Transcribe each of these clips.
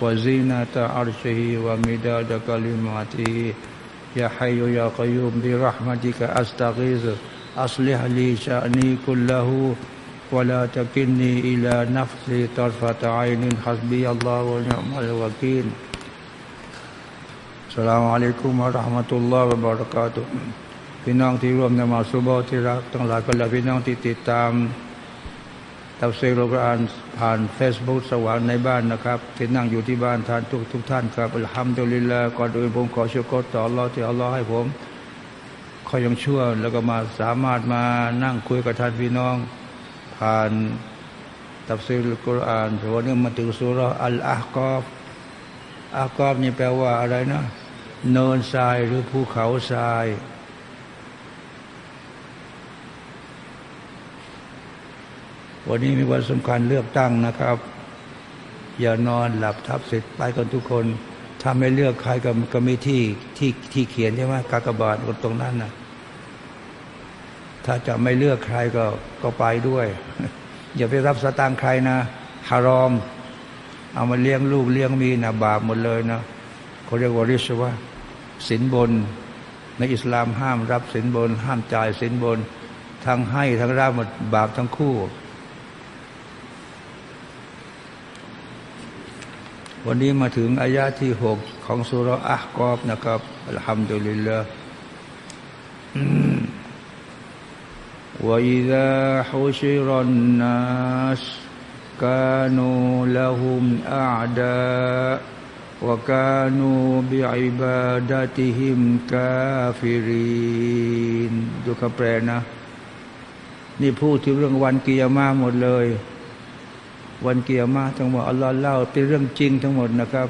وزينة عرشه ومداد كلماته يا حي يا قيوم برحمتك أستغيث أصلح لي شأني كله ولا تكلني إلى نفسي طرفة عين حسبي الله ونعم الوكيل السلام عليكم ورحمة الله وبركاته พี่น้องที่ร่วมนมาสุบที่รักทั้งหลายก็และพี่น้องที่ติดตาม ตัฟซีรอัลกุรอานผ่านเฟซบุ๊กสว่างในบ้านนะครับ ที่นั่งอยู่ที่บ้านท่านทุกทุกท่านครับอัลฮัมดุลิลลาห์ก่อนอื่นผมขอชุโกรต่ออัลลอฮ์ที่อัลลอฮ์ให้ผมคอยยังชั่วแล้วก็มาสามารถมานั่งคุยกับท่านพี่น้อง ผ่านตัฟซีรกุรอานวันนี้มาถึงซูเราะฮ์อัลอะฮ์กอฟ อะฮ์กอฟนี่แปลว่าอะไรนะเนินทรายหรือภูเขาทราย วันนี้มีวันสำคัญเลือกตั้งนะครับ อย่านอนหลับทับเสร็จไปกันทุกคนถ้าไม่เลือกใครก็ก็มีที่ที่ที่เขียนใช่ไหมกากบาทตรงนั้นนะถ้าจะไม่เลือกใครก็ก็ไปด้วย อย่าไปรับสตางค์ใครนะฮารอม เอามาเลี้ยงลูกเลี้ยงมีนะบาปหมดเลยนะเขาเรียกว่าริชว่าสินบน ในอิสลามห้ามรับสินบน ห้ามจ่ายสินบน ทั้งให้ทั้งรับหมดบาปทั้งคู่ วันนี้มาถึงอายาที่หกของสุรอะกอบนะครับอัลฮัมดุลิลละว่าอิดะฮุชิรันนัสกานูละหุมอาดะว่าการูบิอิบาดะติหิมดูคำแปลนะ นี่พูดถึงเรื่องวันกิยามาหมดเลย วันเกียร์มาทั้งหมดอัลลอฮ์เล่าเป็นเรื่องจริงทั้งหมดนะครับ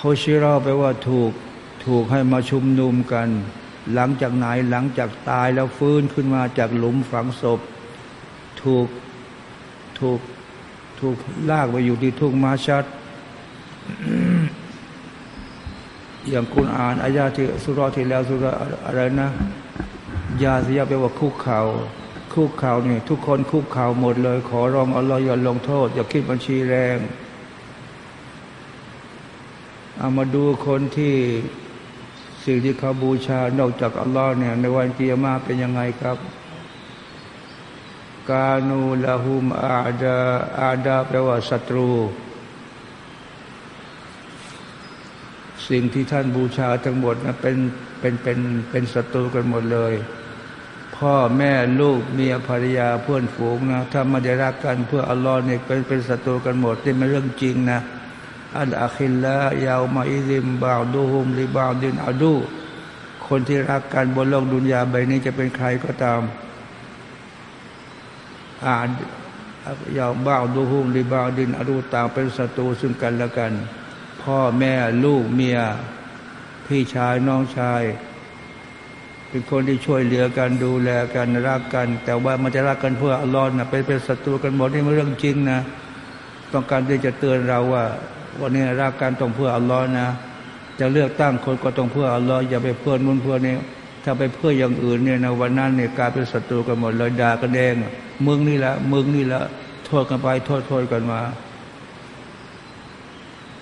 ฮฮชิรอแปลว่าถูกถูกให้มาชุมนุมกัน หลังจากไหนหลังจากตายแล้วฟื้นขึ้นมาจากหลุมฝังศพ ถูกถูกถูกลากไปอยู่ที่ทุ่งมาชัดอย่างคุณอ่านอายาที่สุรที่แล้วสุรอะไรนะยาสิยาแปลว่าคุกเขา่า คุกข่าวนี่ทุกคนคุกข่าวหมดเลย ขอร้องอัลลอฮ์อย่าลงโทษ อย่าคิดบัญชีแรงเอามาดูคนที่สิ่งที่เขาบูชานอกจากอัลลอฮ์เนี่ยในวันกิยามาเป็นยังไงครับ กานูละหุมอาดาอาดาแปลว่าศัตรู สิ่งที่ท่านบูชาทั้งหมดนะเป็นเป็นเป็นเป็นศัตรูกันหมดเลย พ่อแม่ลูกเมียภรรยาเพื่อนฝูงนะถ้ามาได้รักกันเพื่ออัลลอฮ์เนี่ยเป็นเป็นศัตรูกันหมดนี่เป็นเรื่องจริงนะالأخلاء يومئذ بعضهم لبعض عدو คนที่รักกันบนโลกดุนยาใบนี้จะเป็นใครก็ตามبعضهم لبعض عدو ต่างเป็นศัตรูซึ่งกันและกัน พ่อแม่ลูกเมีย พี่ชายน้องชาย เป็นคนที่ช่วยเหลือกันดูแลกันรักกัน แต่ว่ามันจะรักกันเพื่ออัลลอฮ์นะเป็นเป็นศัตรูกันหมดนี่มันเรื่องจริงนะ ต้องการที่จะเตือนเราว่า วันนี้รักกันต้องเพื่ออัลลอฮ์นะ จะเลือกตั้งคนก็ต้องเพื่ออัลลอฮ์อย่าไปเพื่อนู้นเพื่อนี้ถ้าไปเพื่ออย่างอื่นเนี่ยนะวันนั้นเนี่ยกลายเป็นศัตรูกันหมดเลยด่ากันแดงมึงนี่ละมึงนี่ละโทษกันไปโทษโทษกันมา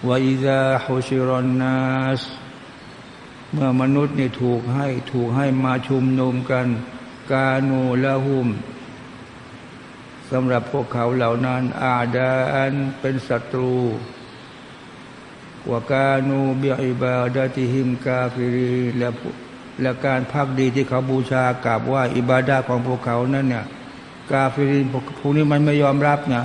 ว่าอิ เมื่อมนุษย์นี่ถูกให้ถูกให้มาชุมนุมกัน كانوا لهم สำหรับพวกเขาเหล่านั้น أعداء เป็นศัตรู وكانوا بعبادتهم كافرين และและการภักดีที่เขาบูชากราบว่าอิบาดาของพวกเขานั้นเนี่ยكافرين พวกนี้มันไม่ยอมรับนะ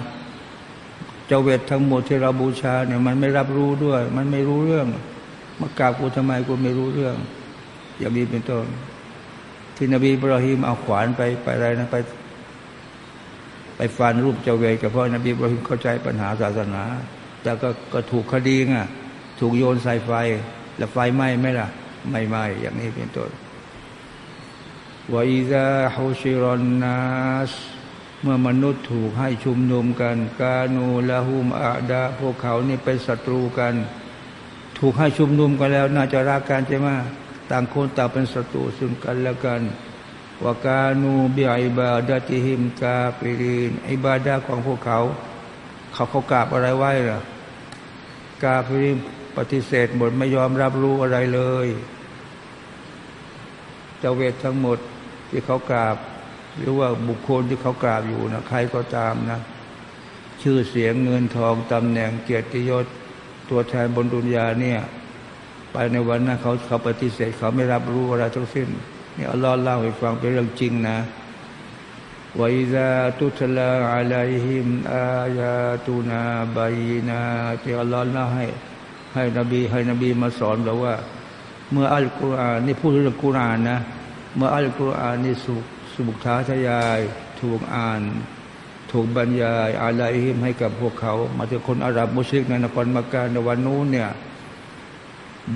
เจ้าเวททั้งหมดที่เราบูชาเนี่ยมันไม่รับรู้ด้วย มันไม่รู้เรื่อง มากราบกูทำไมกูไม่รู้เรื่อง อย่างนี้เป็นต้นที่นบีบรอฮิมเอาขวานไปไปอะไรนะไป ไปฟันรูปเจว็ดครับเพราะนบีบรอฮิมเข้าใจปัญหาศาสนา แต่ก็ก็ถูกคดีไงถูกโยนใส่ไฟ แล้วไฟไหม้ไหมล่ะ ไม่ไหม้อย่างนี้เป็นต้นวอิซาฮุชิรอนนัสเมื่อมนุษย์ถูกให้ชุมนุมกัน กาโนละหุมอาดาพวกเขานี่เป็นศัตรูกัน ถูกให้ชุมนุมกันแล้ว น่าจะรักกันใช่ไหมต่างคนต่างเป็นศัตรูซึ่งกันและกันวากานูบิอิบาดาติฮิมกาปิรินอิบาดาของพวกเขา เขาเขากราบอะไรไว้ล่ะกาปิรินปฏิเสธหมดไม่ยอมรับรู้อะไรเลยเจ้าเวททั้งหมดที่เขากราบ หรือว่าบุคคลที่เขากราบอยู่นะใครก็ตามนะ ชื่อเสียงเงินทองตำแหน่งเกียรติยศ ตัวแทนบนดุนยาเนี่ย ไปในวันนั้นเขาเขาปฏิเสธเขาไม่รับรู้อะไรทั้งสิ้นนี่อัลลอฮ์เล่าให้ฟังเป็นเรื่องจริงนะวอิซาตุตลาอัลัยฮิมอายาตุนาบายนาที่อัลลอฮ์เล่าให้ให้นบีให้นบีมาสอนเราว่า เมื่ออัลกุรอานนี่พูดเรื่องกุรอานนะ เมื่ออัลกุรอานนี่สุสุบทาทยายถูกอ่าน ถูกบรรยายอะไรหิมให้กับพวกเขา มาถึงคนอาหรับมุสลิมในนครมักกะในวันนู้นเนี่ย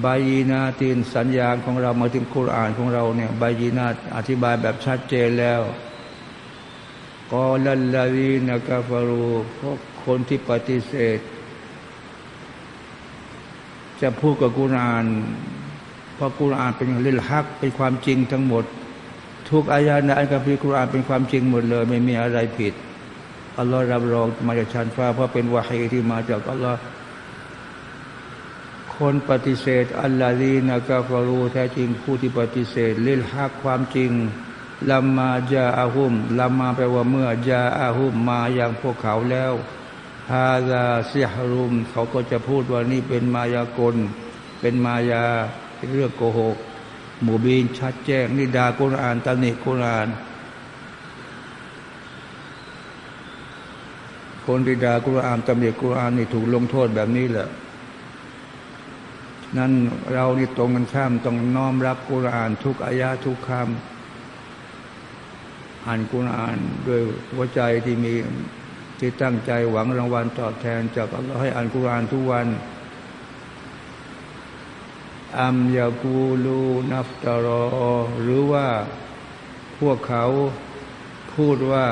บายีนาตินสัญญาณของเรามาถึงคุรานของเราเนี่ยบายีนาอธิบายแบบชัดเจนแล้วกอลัลลาวีนกาฟารูพวกคนที่ปฏิเสธ จะพูดกับกุรานเพราะกุรานเป็นเรื่องฮักเป็นความจริงทั้งหมด ทุกอายาในอัลกัมภีร์กุรานเป็นความจริงหมดเลย ไม่มีอะไรผิด อัลลอฮ์รับรองมาจากชั้นฟ้า เพราะเป็นวาฮีที่มาจากอัลลอฮ์คนปฏิเสธ อัลลอฮีนะกาฟารูแท้จริงผู้ที่ปฏิเสธลิลฮักความจริงลัมมาจาอาหุมลัมมาแปลว่าเมื่อจาอาหุมมาอย่างพวกเขาแล้วฮาซาเซิฮรุม เขาก็จะพูดว่านี่เป็นมายากล เป็นมายาเรื่องโกหกหมู่บีนชัดแจ้งนี่ดากุรอานตำหนิกุรอาน คนที่ด่ากุรอานตำหนิกุรอานนี่ถูกลงโทษแบบนี้แหละนั้นเรานี่ตรงกันข้ามต้องน้อมรับกุรอานทุกอายะทุกคำอ่านกุรอานด้วยหัวใจที่มีที่ตั้งใจหวังรางวัลตอบแทนจากอัลลอฮ์ให้อ่านกุรอานทุกวันอัมยากูลูนัฟตารอ หรือว่าพวกเขาพูดว่า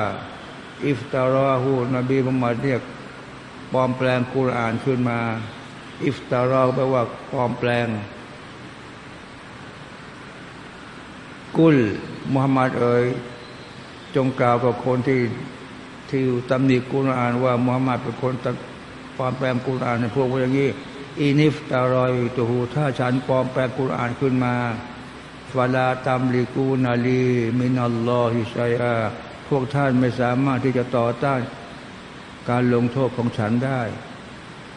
อิฟตารอฮูนบีมุฮัมมัดเนี่ยปลอมแปลงกุรอานขึ้นมา อิฟตารอแปลว่าปลอมแปลง กุลมุฮัมมัดเอ๋ยจงกล่าวกับคนที่ที่ตำหนิกุรอานว่ามุฮัมมัดเป็นคนปลอมแปลงกุรอานในพวกอย่างนี้อินิฟตารอยตูหูถ้าฉันปลอมแปลงกุรอานขึ้นมาฟาลาตัมลิกูนาลีมินัลลอฮิชัยอา พวกท่านไม่สามารถที่จะต่อต้านการลงโทษของฉันได้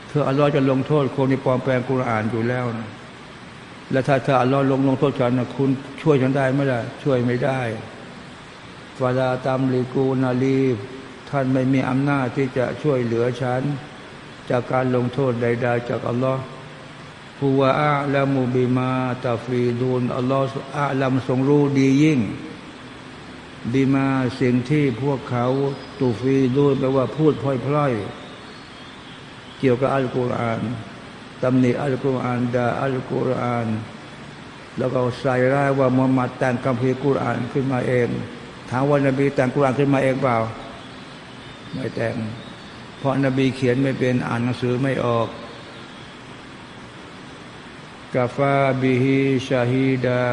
เธออัลลอฮ์จะลงโทษคนที่ปลอมแปลงกุรอานอยู่แล้วนะและถ้าเธออัลลอฮ์ลงลงโทษฉันนะคุณช่วยฉันได้ไหมล่ะช่วยไม่ได้ฟาลาตัมลิกูนาลีท่านไม่มีอำนาจที่จะช่วยเหลือฉัน จากการลงโทษใด ๆ จากอัลลอฮ์ผู้ว่าอาละมูบิมาตาฟีดูนอัลลอฮ์อาลัมทรงรู้ดียิ่ง บิมาสิ่งที่พวกเขาตูฟีดูนแปลว่าพูดพล่อยๆ เกี่ยวกับอัลกุรอานตำหนิอัลกุรอานด่าอัลกุรอาน แล้วก็ใส่ร้ายว่ามุฮัมมัดแต่งคัมภีร์กุรอานขึ้นมาเอง ถามว่านบีแต่งกุรอานขึ้นมาเองเปล่า ไม่แต่ง เพราะนบีเขียนไม่เป็นอ่านหนังสือไม่ออกกาฟาบิฮิชาฮีดา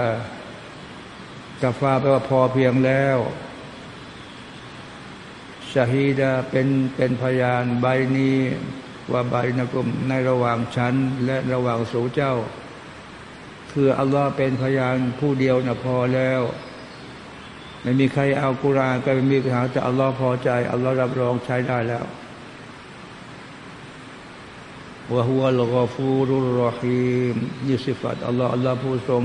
กาฟาแปลว่าพอเพียงแล้วชาฮีดาเป็นเป็นพยานใบนี้ว่าใบนักุมในระหว่างฉัน และระหว่างสูเจ้า คืออัลลอฮ์เป็นพยานผู้เดียวนะพอแล้ว ไม่มีใครเอากุรานก็ไม่มีปัญหาแต่อัลลอฮ์พอใจอัลลอฮ์รับรองใช้ได้แล้ววะฮุวัลกอฟูรุรรฮีมนี่สิฟัตอัลลอฮ์อัลลอฮ์ผู้ทรง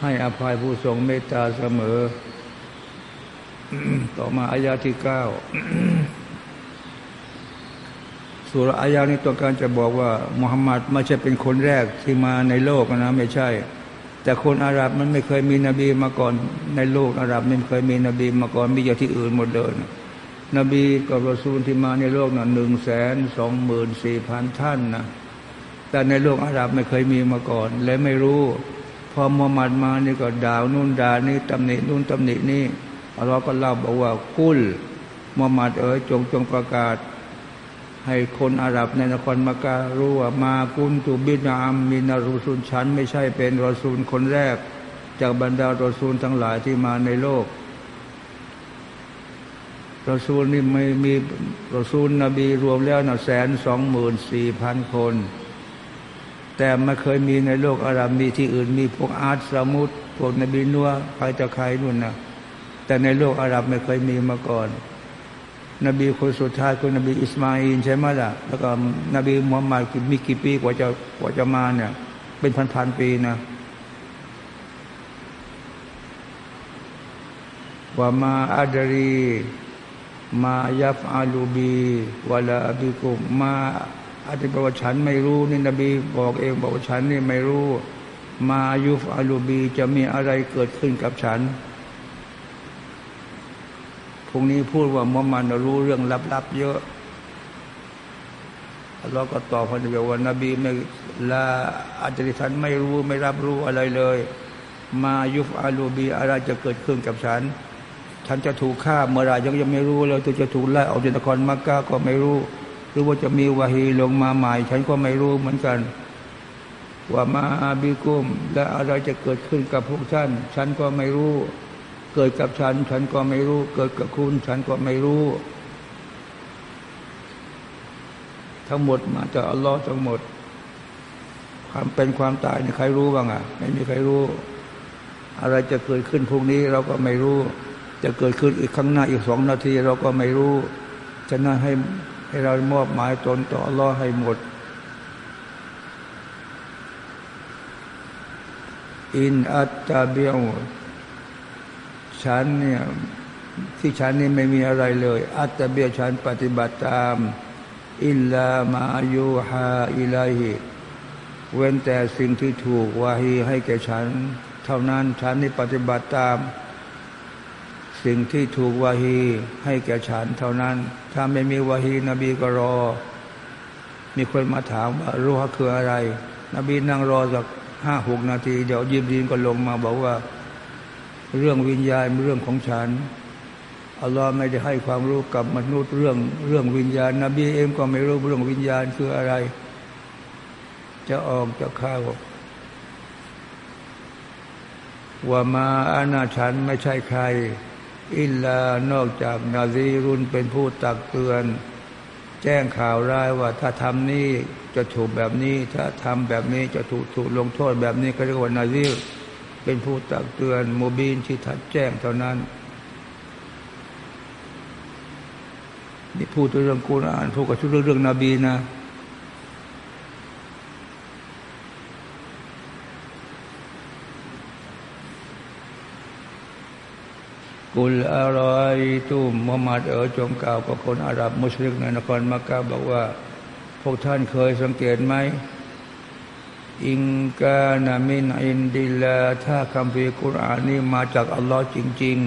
ให้อภัยผู้ทรงเมตตาเสมอ ต่อมาอายาที่เก้าสุรอายานี้ต้องการจะบอกว่ามุฮัมมัดไม่ใช่เป็นคนแรกที่มาในโลกนะไม่ใช่ แต่คนอาหรับมันไม่เคยมีนบีมาก่อนในโลกอาหรับไม่เคยมีนบีมาก่อนมีอยู่ที่อื่นหมดเลยนบีกับรอซูลที่มาในโลกนะ่ะหนึ่งแสนสองหมื่นสี่พันท่านนะแต่ในโลกอาหรับไม่เคยมีมาก่อนเลยไม่รู้ พอมุฮัมมัดมานี่ก็ด่านู่นด่านี่ตำหนินู่นตำหนินี่อัลลอฮ์ก็เล่าบอกว่ากุลมุฮัมมัดเอ๋ยจงจงประกาศ ให้คนอาหรับในนครมักกะรู้ว่ามากุนตูบินามมินารุสุนฉัน ไม่ใช่เป็นรอซูลคนแรก จากบรรดารอซูลทั้งหลายที่มาในโลกรอซูลนี่ไม่มีรอซูลนบีรวมแล้วนะแสนสองหมื่นสี่พันคน แต่ไม่เคยมีในโลกอาหรับมีที่อื่นมีพวกอาร์ตสมุทพวกนบีนัวใครจะใครนู่นนะแต่ในโลกอาหรับไม่เคยมีมาก่อน นบีคนสุดท้ายคือนบีอิสมาอินใช่ไหมล่ะ แล้วก็นบีมุฮัมมัดมีกี่ปีกว่าจะกว่าจะมาเนี่ย เป็นพันๆปีนะว่ามาอาดรี มายัฟอาลูบีวลาบิกุมมา อาจจะบอกว่าฉันไม่รู้นี่นบีบอกเองบอกว่าฉันนี่ไม่รู้ มายุฟอาลูบีจะมีอะไรเกิดขึ้นกับฉันพรุ่งนี้พูดว่ามุฮัมมัดรู้เรื่องลับๆเยอะเราก็ตอบพนเดีว่านบีไม่ละอาจารย์ท่านไม่รู้ไม่รับรู้อะไรเลย มายุฟอาลูบีอะไรจะเกิดขึ้นกับฉัน ฉันจะถูกฆ่าเมื่อไรยังยังไม่รู้เลยตัวจะถูกไล่ออกจากนครมักกะก็ไม่รู้ หรือว่าจะมีวาฮีลงมาใหม่ ฉันก็ไม่รู้เหมือนกัน ว่ามาอาบิกุม และอะไรจะเกิดขึ้นกับพวกท่าน ฉันก็ไม่รู้ เกิดกับฉัน ฉันก็ไม่รู้ เกิดกับคุณ ฉันก็ไม่รู้ ทั้งหมดมาจากอัลลอฮ์ทั้งหมด ความเป็นความตายนี่ใครรู้บ้างอะ ไม่มีใครรู้ อะไรจะเกิดขึ้นพรุ่งนี้เราก็ไม่รู้ จะเกิดขึ้นอีกข้างหน้าอีกสองนาที เราก็ไม่รู้ฉะนั้นให้ ให้เรามอบหมายตนต่อรอให้หมด อินอัตตาเบียวฉันเนี่ยที่ฉันนี่ไม่มีอะไรเลย อัตตาเบียวฉันปฏิบัติตาม อิลลามายูฮาอิลัยฮิเว้นแต่สิ่งที่ถูกวาฮีให้แก่ฉัน เท่านั้นฉันนี่ปฏิบัติตาม สิ่งที่ถูกวาฮีให้แก่ฉันเท่านั้น ถ้าไม่มีวาฮีนบีก็รอ มีคนมาถามว่ารู้ว่าคืออะไร นบีนั่งรอสักห้าหกนาที เดี๋ยวยิบดีนก็ลงมาบอกว่า เรื่องวิญญาณเรื่องของฉันอัลลอฮ์ไม่ได้ให้ความรู้กับมนุษย์เรื่องเรื่องวิญญาณ นบีเองก็ไม่รู้เรื่องวิญญาณคืออะไร จะออกจะเข้าว่ามาอาณาฉันไม่ใช่ใคร อิลลานอกจากนาซีรุนเป็นผู้ตักเตือน แจ้งข่าวร้ายว่าถ้าทำนี้จะถูกแบบนี้ ถ้าทำแบบนี้จะถูกถูกลงโทษแบบนี้ก็เรียกว่านาซีรเป็นผู้ตักเตือนโมบีนที่ทัดแจ้งเท่านั้นนี่พูดเรื่องกุรอานพูดกับเรื่องเรื่องนบีนะ กุลอารอยตุมมุฮัมมัดเอ๋จงกล่าวกับคนอาหรับมุสลิมในนครมักกะบอกว่า พวกท่านเคยสังเกตไหมإن كان من عند الله ถ้าคัมภีร์กุรอานนี้มาจากอัลลอฮ์จริง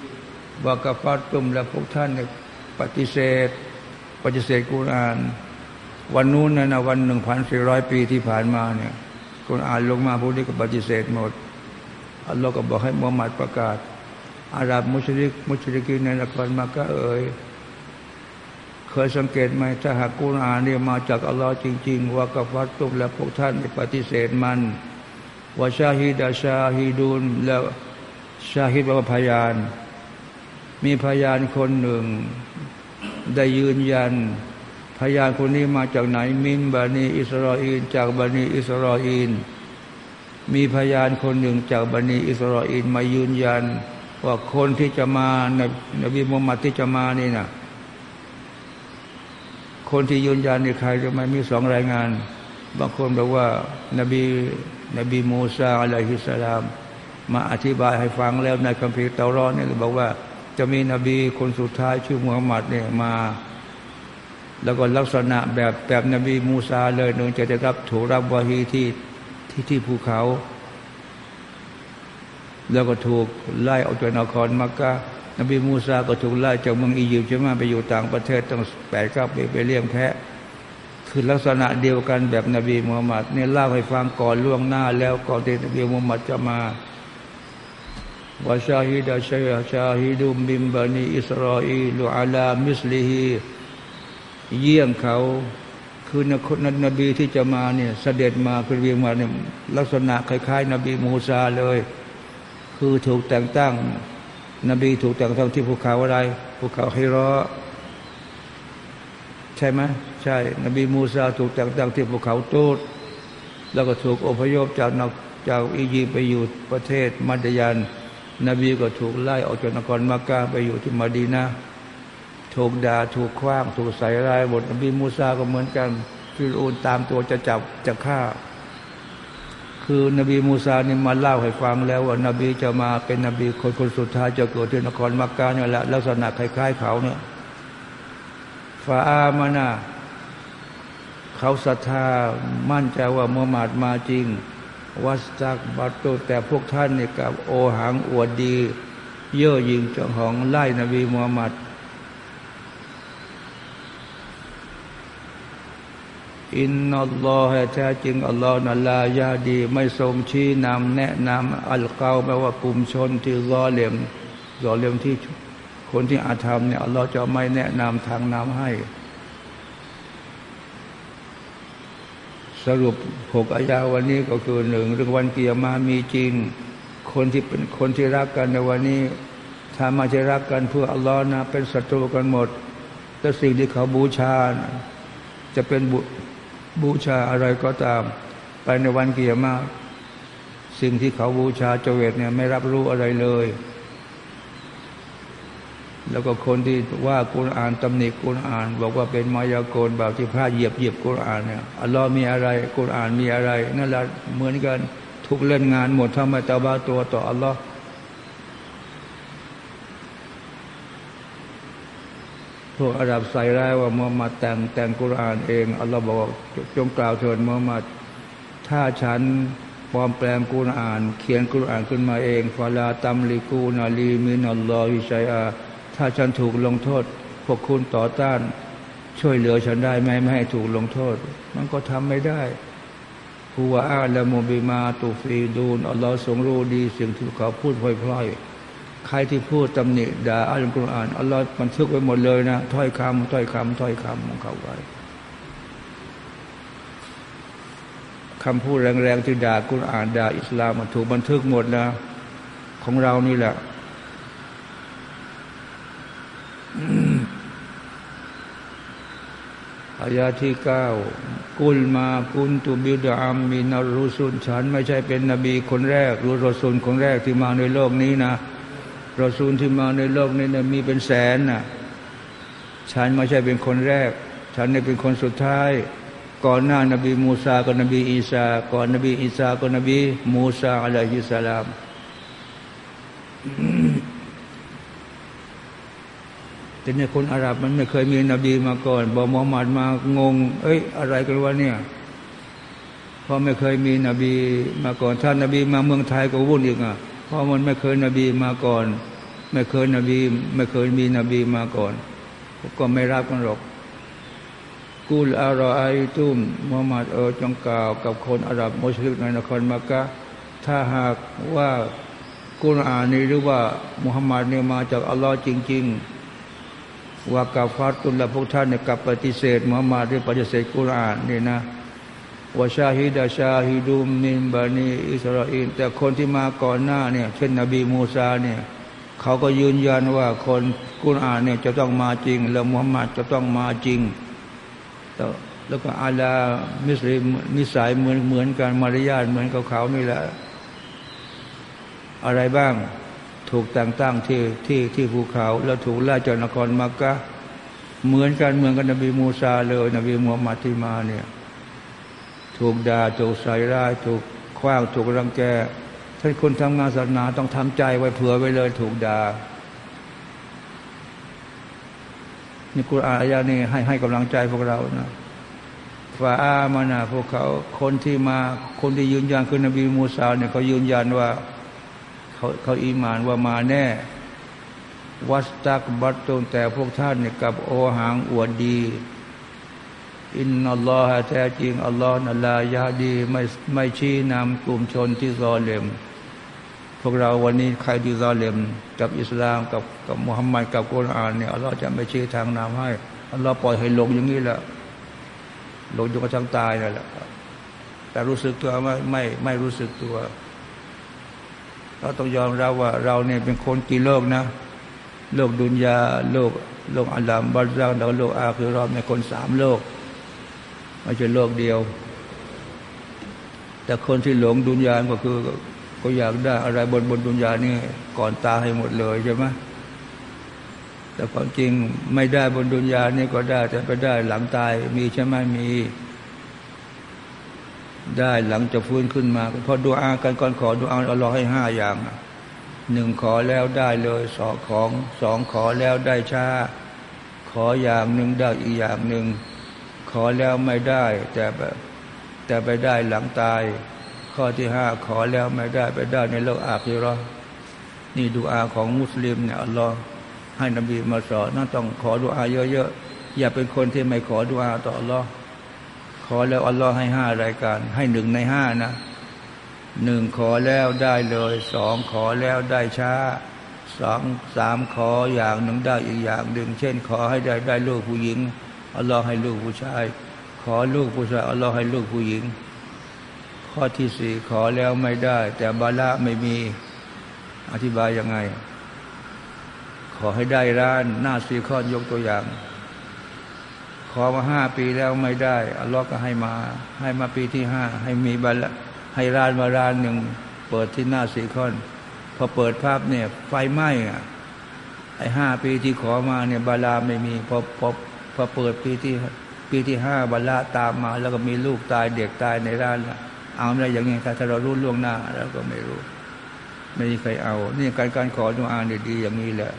ๆوكفرتم และพวกท่านปฏิเสธ ปฏิเสธกุรอาน วันนู้นนะวันหนึ่งพันสี่ร้อยปีที่ผ่านมาเนี่ยกุรอานลงมาพวกนี้ก็ปฏิเสธหมดอัลลอฮ์ก็บอกให้มุฮัมมัดประกาศ อาหรับมุชริก มุชริกีในนครมักกะฮ์เอ่ยเคยสังเกตไหมถ้าหากกุรอานเนี่ยมาจากอัลลอฮ์จริง ๆ وكفرتم และพวกท่านปฏิเสธมันว่าชาฮิดาชาฮิดุนแล้วชาฮิดว่าพยาน มีพยานคนหนึ่ง ได้ยืนยัน พยานคนนี้มาจากไหนมินบานีอิสราเอลจากบานีอิสราเอลมีพยานคนหนึ่งจากบานีอิสราเอลมายืนยัน ว่าคนที่จะมาในนบีมุฮัมมัดที่จะมานี่นะคนที่ยืนยันในใครจะไม่มีสองรายงาน บางคนบอกว่า นบีนบีมูซาอะลัยฮิสสลาม มาอธิบายให้ฟังแล้วในคัมภีร์เตารอนเนี่ยบอกว่าจะมีนบีคนสุดท้ายชื่อมุฮัมมัดเนี่ยมา แล้วก็ลักษณะแบบแบบนบีมูซาเลยนึงจะได้รับถูกรับวาฮีที่ที่ที่ภูเขา แล้วก็ถูกไล่ออกจากนครมักกะนบีมูซาก็ถูกไล่จากเมืองอียิปต์ใช่ไหมไปอยู่ต่างประเทศตั้งแปดเก้าปีไปเลี้ยงแพะ คือลักษณะเดียวกันแบบนบีมุฮัมมัดเนี่ยเล่าให้ฟังก่อนล่วงหน้า แล้วก่อนที่นบีมุฮัมมัดจะมาวะชาฮิดะชัยชาฮิดุมบิมบานีอิสราอีลุอาลามิสลิฮีเยี่ยงเขาคือนนนบีที่จะมาเนี่ยเสด็จมาเป็นเวียงมาเนี่ยลักษณะคล้ายๆ นบีมูซาเลย คือถูกแต่งตั้ง นบีถูกแต่งตั้งที่ภูเขาอะไรภูเขาฮิรอใช่ไหมใช่ นบีมูซาถูกแต่งตั้งที่ภูเขาตูดแล้วก็ถูกอพยพจากนกจากอียิปต์ไปอยู่ประเทศมัดยันนบีก็ถูกไล่ออกจากนครมักกะไปอยู่ที่มาดีนาถูกด่าถูกคว้าง ถูกใส่ร้ายบทนบีมูซาก็เหมือนกันฟิรูนตามตัวจะจับจะฆ่า คือนบีมูซานี่มาเล่าให้ฟังแล้วว่านบีจะมาเป็นนบีคนคนสุดท้ายจะเกิดที่นครมักกะเนี่ยแหละลักษณะคล้ายๆเขาเนี่ยฟาอามานาเขาศรัทธามั่นใจว่ามุฮัมมัดมาจริง วัสตักบัตโตแต่พวกท่านเนี่ยกับโอหังอวดดี เย่อหยิ่งจองของไล่นบีมุฮัมมัด อินนัลลอฮฺแท้จริงอัลลอฮฺนัลลายาดี ไม่ทรงชี้นำแนะนำอัลกาแปลว่ากลุ่มชนที่รอเลียมรอเลียมที่คนที่อาธรรมเนี่ยอัลลอฮฺจะไม่แนะนำทางนำให้ สรุปหกอายาวันนี้ก็คือหนึ่งเรื่องวันเกียรมามีจริง คนที่เป็นคนที่รักกันในวันนี้ถ้ามาจะรักกันเพื่ออัลลอฮ์นะเป็นศัตรูกันหมดแต่สิ่งที่เขาบูชาจะเป็น บูชาอะไรก็ตาม ไปในวันเกียรมาสิ่งที่เขาบูชาเจเวตเนี่ยไม่รับรู้อะไรเลย แล้วก็คนที่ว่ากุณอ่านตำหนิกุณอ่าน บอกว่าเป็นมายากลแบบที่พระเหยียบเหยียบกุณอ่านเนี่ยอัลลอฮ์มีอะไรกุณอ่านมีอะไรนั่นแหละเหมือนกันทุกเล่นงานหมดทำไมตาบาตัวต่ออัลลอฮ์ พวกอาหรับใส่ร้ายว่ามุฮัมมัดแต่งแต่งกุรานเองอัลลอฮ์บอกจงกล่าวเถิดมุฮัมมัดถ้าฉันปลอมแปลงกุราน เขียนกุรานขึ้นมาเองฟาลาตัมลิกูนาลีมินัลลอฮิชัยอาถ้าฉันถูกลงโทษ พวกคุณต่อต้าน ช่วยเหลือฉันได้ไหมไม่ให้ถูกลงโทษ มันก็ทำไม่ได้หัวอาละโมบิมาตูฟีดูนอัลลอฮ์ทรงรู้ดีสิ่งที่เขาพูดพล่อยๆ ใครที่พูดตำหนิด่าอัลกุรอานอัลลอฮ์บันทึกไว้หมดเลยนะถ้อยคำถ้อยคำถ้อยคำของเขาไว้คำพูดแรงๆที่ด่ากุรอานด่าอิสลามมันถูกบันทึกหมดนะของเรานี่แหละอายาที่เก้ากุลมากุนตุบิดามมินารุสุนฉัน ไม่ใช่เป็นนบีคนแรกรือรสุลคนแรกที่มาในโลกนี้นะ รอซูลที่มาในโลกนี้นะมีเป็นแสนน่ะ ฉันไม่ใช่เป็นคนแรก ฉันเนี่ยเป็นคนสุดท้าย ก่อนหน้านบีมูซาก็นบีอีสาก่อนนบีอีสาก็นบีมูซาอะลัยฮิสสลามแต่เนี่ยคนอาหรับมันไม่เคยมีนบีมาก่อนบอกมุฮัมมัดมางง เอ้ย อะไรกันวะเนี่ยเพราะไม่เคยมีนบีมาก่อนถ้านบีมาเมืองไทยก็วุ่นอีกอะ เพราะมันไม่เคยนบีมาก่อน ไม่เคยนบี ไม่เคยมีนบีมาก่อน ก็ไม่รับกันหรอกกุลอารอไอตุมมุฮัมมัดเออจงกล่าวกับคนอาหรับมุสลิมในนครมักกะถ้าหากว่ากุลอานนี้หรือว่ามุฮัมมัดเนี่ยมาจากอัลลอฮ์จริง ๆ ว่ากาฟาตุลและพวกท่านเนี่ยกับปฏิเสธมุฮัมมัดหรือปฏิเสธกุลอานนี่นะ วชาฮิดาชาฮิดุมมินบานีอิสราเอลแต่คนที่มาก่อนหน้าเนี่ยเช่นนบีมูซาเนี่ยเขาก็ยืนยันว่าคนกุณอ่านเนี่ยจะต้องมาจริง แล้วมุฮัมมัดจะต้องมาจริง แล้วก็อาลามิสลิมนิสัยเหมือนเหมือนกันมารยาทเหมือนกับเขานี่แหละอะไรบ้างถูกแต่งตั้งที่ที่ที่ภูเขา แล้วถูกล่าจากนครมักกะเหมือนกันเหมือนกับนบีมูซาเลย นบีมูฮัมมัดที่มาเนี่ย ถูกด่าถูกใส่ร้ายถูกคว้างถูกรังแกท่านคนทำงานศาสนาต้องทำใจไว้เผื่อไว้เลย ถูกด่านี่กุรอานอายานี่ให้ให้กำลังใจพวกเรานะฟาอามานาพวกเขาคนที่มาคนที่ยืนยันคือนบีมูซาเนี่ยเขายืนยันว่าเขาเขาอีมานว่ามาแน่ วัสตักบัตตงแต่พวกท่านเนี่ยกับโอหางอวดดี อินนัลลอฮะแท้จริง อัลลอฮ์นัลลายาดีไม่ไม่ชี้นำกลุ่มชนที่ซอเลมพวกเราวันนี้ใครที่ซอเลมกับอิสลามกับกับมุฮัมมัดกับกุรอานเนี่ยอัลลอฮ์จะไม่ชี้ทางนำให้อัลลอฮ์ปล่อยให้ลงอย่างนี้แหละลงจนกระทั่งตายนั่นแหละแต่รู้สึกตัวไม่ไม่ไม่รู้สึกตัว เราต้องยอมรับว่า เราเนี่ยเป็นคนกี่โลกนะ โลกดุนยาโลกโลกอัลลัมบัลซังแล้วโลกอาคือรอบในคนสามโลก ไม่ใช่โลกเดียว แต่คนที่หลงดุนยาก็คือ ก็อยากได้อะไรบนบนดุนยานี่ก่อนตาให้หมดเลยใช่ไหมแต่ความจริงไม่ได้บนดุนยานี่ก็ได้ แต่ไปได้หลังตายมีใช่ไหมมี ได้หลังจะฟื้นขึ้นมาพอดูอากันก่อนขอดูอาเราให้ห้าอย่างหนึ่งขอแล้วได้เลยสองของสองขอแล้วได้ชาขออย่างหนึ่งได้อีกอย่างหนึ่ง อแล้วไม่ได้ แต่แต่ไปได้หลังตาย ข้อที่ห้าขอแล้วไม่ได้ไปได้ในโลกอาคิรอนี่ดูอาของมุสลิมเนี่ยอัลลอฮ์ให้นบีมาสอนนั่นต้องขอดูอาเยอะๆอย่าเป็นคนที่ไม่ขอดูอาต่ออัลลอฮ์ขอแล้วอัลลอฮ์ให้ห้ารายการ ให้หนึ่งในห้านะหนึ่งขอแล้วได้เลยสองขอแล้วได้ช้าสองสามขออย่างหนึ่งได้อีกอย่างหนึ่งเช่น ขอให้ได้ได้ลูกผู้หญิง อัลลอฮ์ให้ลูกผู้ชาย ขอลูกผู้ชายอัลลอฮ์ให้ลูกผู้หญิง ข้อที่สี่ขอแล้วไม่ได้ แต่บาละไม่มีอธิบายยังไง ขอให้ได้ร้านหน้าสีข้อยกตัวอย่าง ขอมาห้าปีแล้วไม่ได้อัลลอฮ์ก็ให้มา ให้มาปีที่ห้าให้มีบาละให้ร้านมาร้านหนึ่งเปิดที่หน้าสีคอนพอเปิดภาพเนี่ย ไฟไหม้อะไอ้ห้าปีที่ขอมาเนี่ยบาลาไม่มีพอพอ พอเปิดปีที่ปีที่ห้าบาลาตามมา แล้วก็มีลูกตายเด็กตายในร้านเอาอะไรอย่างเงี้ยถ้าเรารู้ล่วงหน้าแล้วก็ไม่รู้ ไม่มีใครเอา นี่การการขอดุอานดีอย่างนี้แหละ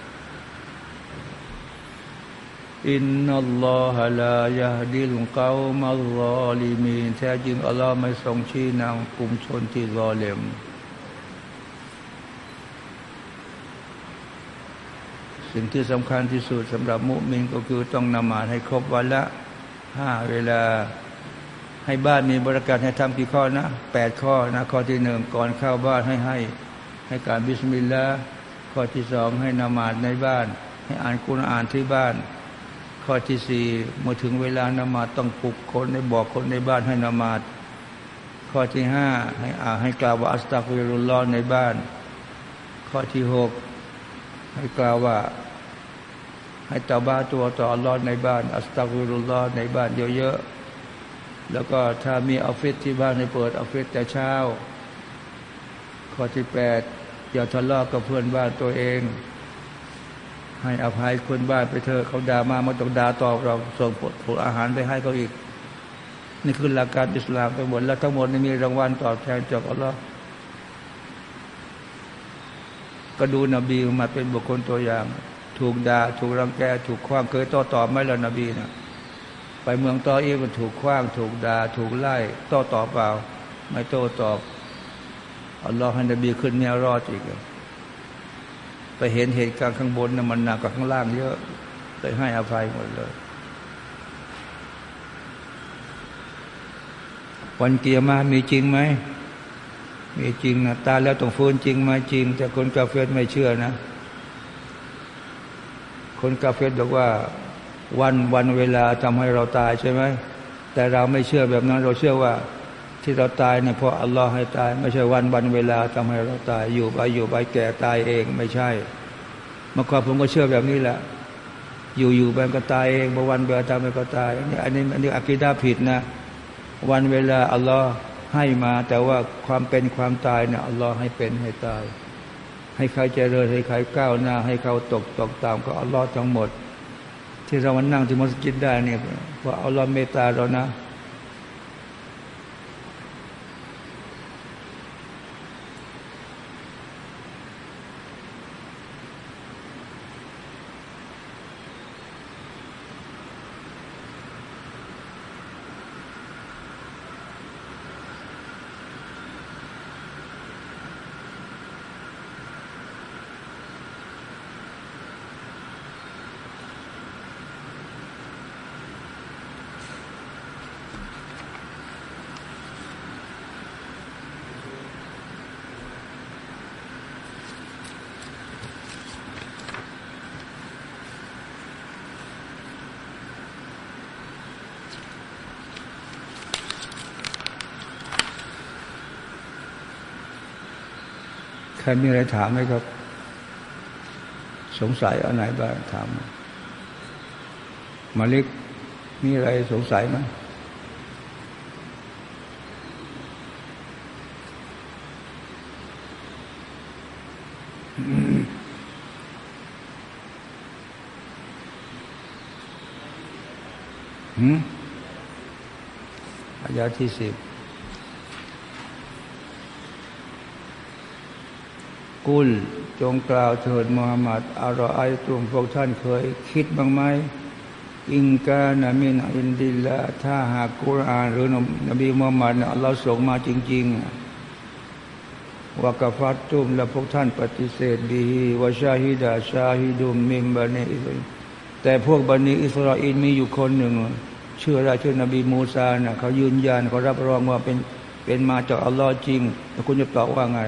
إن الله لا يهدي القوم الظالمين แท้จริงอัลลอฮ์ไม่ทรงชี้นำกลุ่มชนที่ซอเล็ม สิ่งที่สำคัญที่สุดสำหรับมุมินก็คือต้องนมาดให้ครบวันละห้าเวลาให้บ้านมีบารอกัตให้ทำกี่ข้อนะแปดข้อนะข้อที่หนึ่งก่อนเข้าบ้านให้ให้ ให้การบิสมิลลาห์ข้อที่สองให้นมาดในบ้าน ให้อ่านกุณอ่านที่บ้าน ข้อที่สี่เมื่อถึงเวลานมาดต้องปลุกคนในบอกคนในบ้านให้นมาดข้อที่ห้าให้อ่าให้กล่าวว่าอัสตัฟิรุลลอฮ์ในบ้าน ข้อที่หกให้กล่าวว่า ให้ตาบ้าตัวต่ออัลลอฮ์ในบ้าน อัสตัฟิรุลลอฮ์ในบ้านเยอะๆ แล้วก็ถ้ามีออฟฟิศที่บ้านให้เปิดออฟฟิศแต่เช้า ข้อที่แปดอย่าทะเลาะกับเพื่อนบ้านตัวเอง ให้อภัยคนบ้านไปเถอะเขาด่ามามาต้องด่าตอบเราส่งผลอาหารไปให้เขาอีก นี่คือหลักการอิสลามไปหมดแล้วทั้งหมดนี่มีรางวัลตอบแทนจากอัลลอฮ์ก็ดูนบีมาเป็นบุคคลตัวอย่าง ถูกด่าถูกรังแก ถูกคว้างเคยโต้ตอบไหมล่ะนบีนะไปเมืองตออีมันถูกคว้าง ถูกด่าถูกไล่โต้ตอบเปล่า ไม่โต้ตอบอัลลอฮ์ให้นบีขึ้นเนียรอดอีกไปเห็นเหตุการณ์ข้างบนนะมันหนักกว่าข้างล่างเยอะเลยให้อภัยหมดเลย วันเกียร์มามีจริงไหมมีจริงนะตาแล้วต้องฟื้นจริงไหมจริง แต่คนกาเฟตไม่เชื่อนะ คนกาเฟตบอกว่าวันวันเวลาทำให้เราตายใช่ไหมแต่เราไม่เชื่อแบบนั้น เราเชื่อว่าที่เราตายเนี่ยเพราะอัลลอฮ์ให้ตาย ไม่ใช่วันวันเวลาทำให้เราตาย อยู่ไปอยู่ไปแก่ตายเองไม่ใช่เมื่อก่อนผมก็เชื่อแบบนี้แหละอยู่อยู่ไปก็ตายเองบางวันเวลาทำไปก็ตายอันนี้อันนี้อันนี้อักิดาผิดนะ วันเวลาอัลลอฮ์ให้มา แต่ว่าความเป็นความตายเนี่ยอัลลอฮ์ให้เป็นให้ตาย ให้ใครเจริญให้ใครก้าวหน้า ให้เขาตกตกตามก็อัลลอฮ์ทั้งหมด ที่เรามานั่งที่มัสยิดได้เนี่ยเพราะอัลลอฮ์เมตตาเรานะ ครมีอะไรถามไหมครับ สงสัยอันไหนบ้างถาม มาลิกมีอะไรสงสัยไหมหืมอายาที่สิบ قل จงกล่าวเถิดมูฮัมหมัดأرأيتم พวกท่านเคยคิดบ้างไหมإن كان من عند الله ถ้าหากกุรอาน หรือนบีมูฮัมหมัดเราส่งมาจริง ๆوكفرتم และพวกท่านปฏิเสธ به وشهد شاهد من بني إسرائيل แต่พวกบันิอิสราเอลมีอยู่คนหนึ่ง เชื่อได้เชื่อนบีมูซานะเขายืนยันเขารับรองว่าเป็นเป็นมาจากอัลลอฮ์จริงแล้วคุณจะตอบว่าไง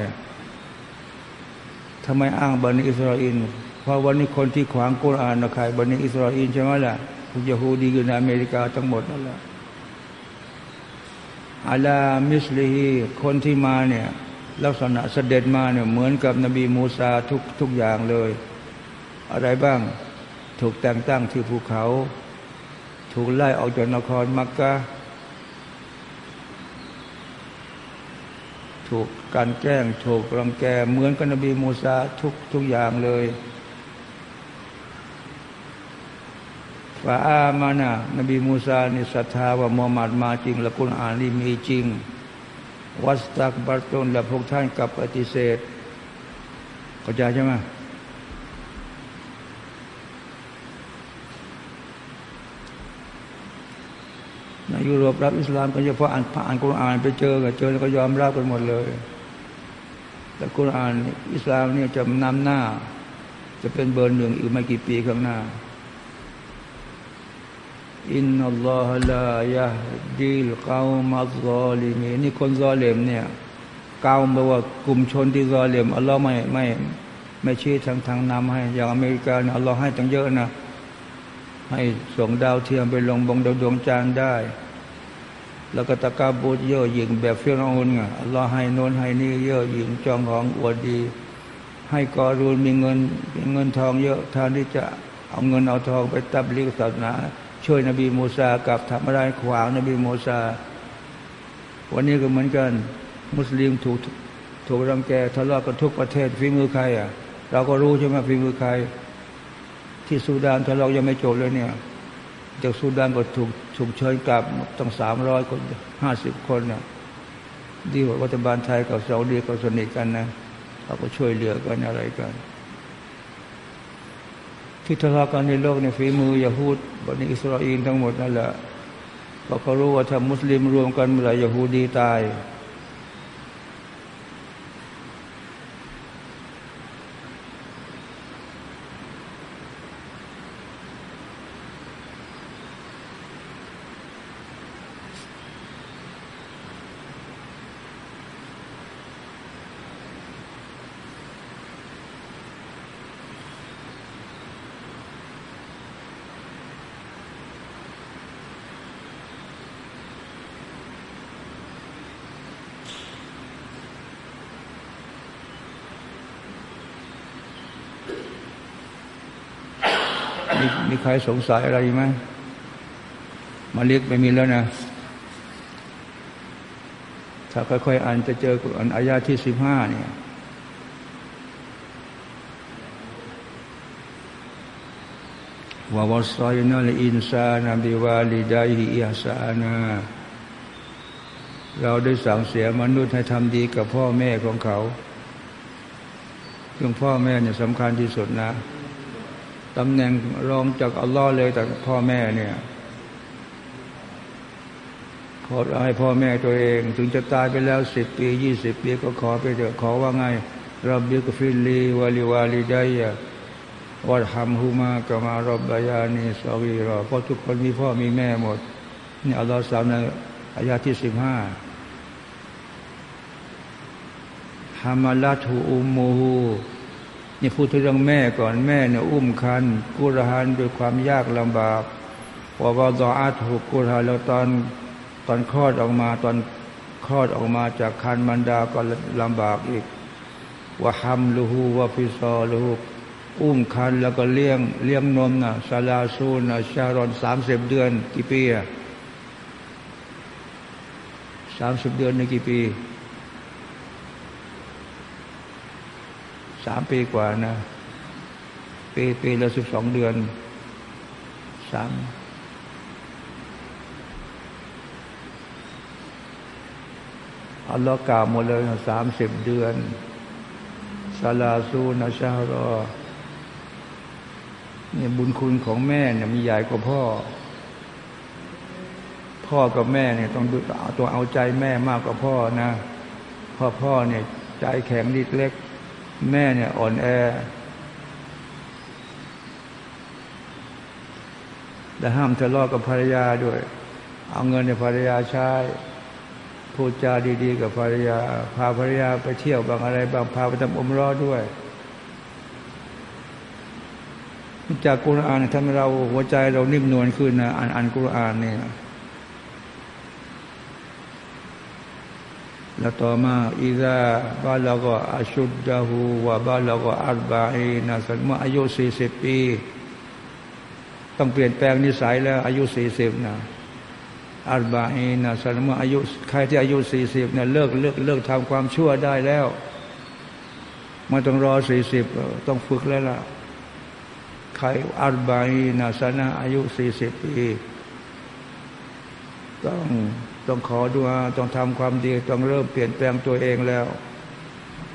ทำไมอ้างบันิอิสราเอลเพราะวันนี้คนที่ขวางกุรอานนะใครบันิอิสราเอลใช่ไหมล่ะพวกยโฮดีอยู่ในอเมริกาทั้งหมดนั่นแหละอาลามิสลีฮีคนที่มาเนี่ยลักษณะเสด็จมาเนี่ยเหมือนกับนบีมูซาทุกทุกอย่างเลย อะไรบ้าง ถูกแต่งตั้งที่ภูเขา ถูกไล่ออกจากนครมักกะ ถูกการแกล้งถูกรังแกเหมือนกับนบีมูซาทุกทุกอย่างเลยฟาอามานะนบีมูซานี่ศรัทธาว่ามูฮัมมัดมาจริง และคุณอ่านนี่มีจริง วัสตักบัตตนและพวกท่านกับปฏิเสธเข้าใจใช่ไหม ในยุโรปรับอิสลามก็เฉพาะอ่านผ่านกุรอานไปเจอกันเจอแล้วก็ยอมรับกันหมดเลยแต่กุรอานอิสลามเนี่ยจะนำหน้า จะเป็นเบอร์หนึ่งอีกไม่กี่ปีข้างหน้าอินนัลลอฮฺลายะดีลกาวมัซอลิมีนี่คนซอเลมเนี่ยกาวบอกว่ากลุ่มชนที่ซอเลมอัลลอฮ์ไม่ไม่ไม่ชี้ทางทางนำให้ อย่างอเมริกาเนี่ยอัลลอฮ์ให้ตั้งเยอะนะ ให้ส่งดาวเทียมไปลงบงดาวดวงจันทร์ได้ แล้วก็ตะกาบูดเยอะยิงแบบเฟี้ยงอุนไงอัลลอฮ์ให้นนให้นี่เยอะยิงจองของอวดดี ให้กอรูนมีเงินมีเงินทองเยอะทานที่จะเอาเงินเอาทองไปตับลิกศาสนา ช่วยนบีมูซากับทำอะไรขวางนบีมูซา วันนี้ก็เหมือนกัน มุสลิมถูกถูกรังแกทะเลาะกันทุกประเทศฝีมือใครอะ เราก็รู้ใช่ไหมฝีมือใคร ที่สุดานทะเลาะยังไม่จบเลยเนี่ยจากสุดานก็ถูกถูกเชิญกลับตั้งสามร้อยคนห้าสิบคนน่ะดีกว่ารัฐบาลไทยกับซาอุดีก็สนิทกันนะเขาก็ช่วยเหลือกันอะไรกัน ที่ทะเลาะกันในโลกในฝีมือยาฮูดบันิอิสราเอลทั้งหมดนั่นแหละเพราะเขารู้ว่าถ้ามุสลิมรวมกันเมื่อไรยาฮูดีตาย มีมีใครสงสัยอะไรไหมมาเรียกไม่มีแล้วนะ ถ้าค่อยๆอ่านจะเจออันอายาที่สิบห้าเนี่ยว่าวัสยนัลอินซานบิวาลิดาฮิอิฮสานาเราได้สั่งเสียมนุษย์ให้ทำดีกับพ่อแม่ของเขาเรื่องพ่อแม่เนี่ยสำคัญที่สุดนะ ตำแหน่งรองจากอัลลอฮ์เลยแต่พ่อแม่เนี่ยขอให้พ่อแม่ตัวเอง ถึงจะตายไปแล้วสิบปียี่สิบปีก็ขอไปเถอะขอว่าไงรับบิกฟิลีวาลิวาลิดายะวัดฮัมฮูมากมารบบายานีสวีรอเพราะทุกคนมีพ่อมีแม่หมดนี่อัลลอฮ์สาวในอายาที่สิบห้าฮามาลัตูอุมมูฮู นี่พูดถึงเรื่องแม่ก่อนแม่เนี่ยอุ้มคันกุรหานด้วยความยากลำบากว่าดออาถูกกุรหานแล้วตอนตอนคลอดออกมาตอนคลอดออกมาจากคันมันดาก็ลำบากอีกวะฮัมลูฮูวะฟิซอลูฮูอุ้มคันแล้วก็เลี้ยงเลี้ยงนมนะซาลาซูนะชารอนสามสิบเดือน กี่ปีอะสามสิบเดือนในกี่ปี สามปีกว่านะปีปีละสิบสองเดือนสามอัลลอฮ์กล่าวหมดเลยสามสิบเดือนซาลาซูนะชารอเนี่ยบุญคุณของแม่เนี่ยมีใหญ่กว่าพ่อ พ่อกับแม่เนี่ยต้องเอาตัวเอาใจแม่มากกว่าพ่อนะพ่อพ่อเนี่ยใจแข็งนิดเล็ก แม่เนี่ยอ่อนแอและห้ามทะเลาะกับภรรยาด้วย เอาเงินในภรรยาใช้พูดจาดีๆ กับภรรยา พาภรรยาไปเที่ยวบางอะไร บางพาไปทำอมรอด้วยจากกุรอานทำให้เราหัวใจเรานิ่มนวลขึ้นนะอ่านอ่านกุรอานเนี่ย แล้วต่อมาอิซาบานเราก็อาชุดดาหูวาบานเราก็อัลบาอีนะสันมื่อายุสี่สิบปี ต้องเปลี่ยนแปลงนิสัยแล้ว อายุสี่สิบนะอัลบาอีนะสันมื่อายุใครที่อายุสี่สิบเนี่ยเลิกเลิกเลิกทำความชั่วได้แล้วม่ต้องรอสี่สิบต้องฝึกแล้วล่ะใครอัลบาอีนาสนะอายุสี่สิบปีต้อง ต้องขอดูอาต้องทำความดี ต้องเริ่มเปลี่ยนแปลงตัวเองแล้ว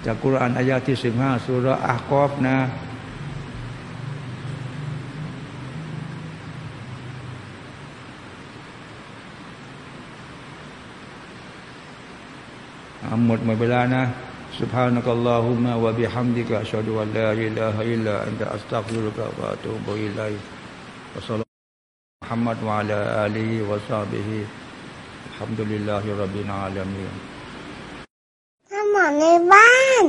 จากกุรอานอายาที่สิบห้าสุรอากอบนะหมดหมดเวลานะ سبحانك اللهم وبحمدك أشهد أن لا إله إلا أنت أستغفرك وأتوب إليك وصلى محمد وعلى آله وصحبه alhamdulillahi rabbil alamin. ทำหมอนในบ้าน